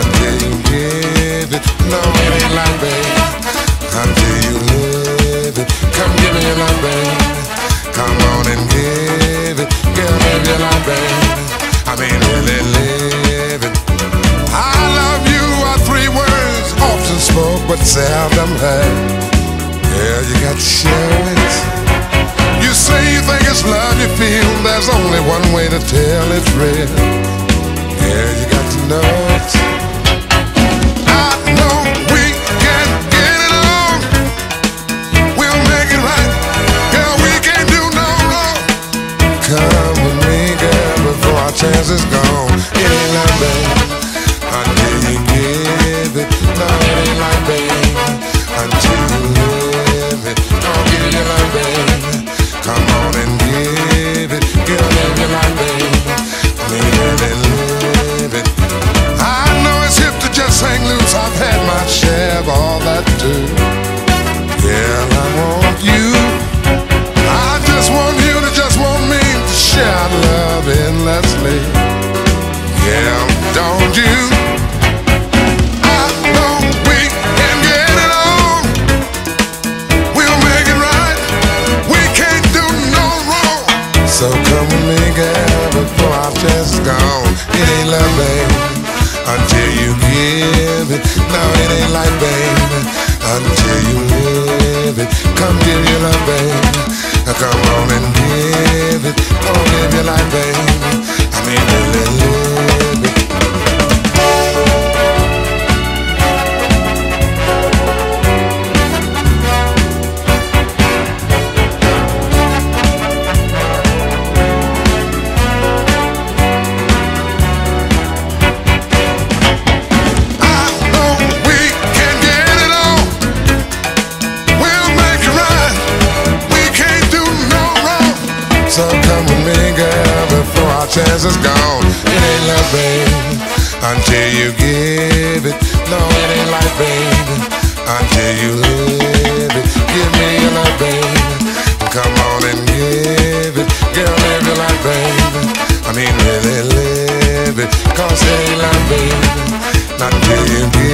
I give it. No, it ain't. Until you live it. Come give me your love, baby. Come on and give it. Your baby. I mean, really. I love you are three words often spoke but seldom heard. Yeah, you got to share it. You say you think it's love you feel. There's only one way to tell it's real. Yeah, you got to know it. chance is gone. Now it ain't like, baby, until you live it. Come give your love, baby. Come on and give it. Oh, cause It gone. It ain't love, baby, until you give it. No, it ain't life, baby, until you live it. Give me your love, baby. Come on and give it. Girl, live your life, baby. I mean, really live it. Cause it ain't love, baby, until you give it.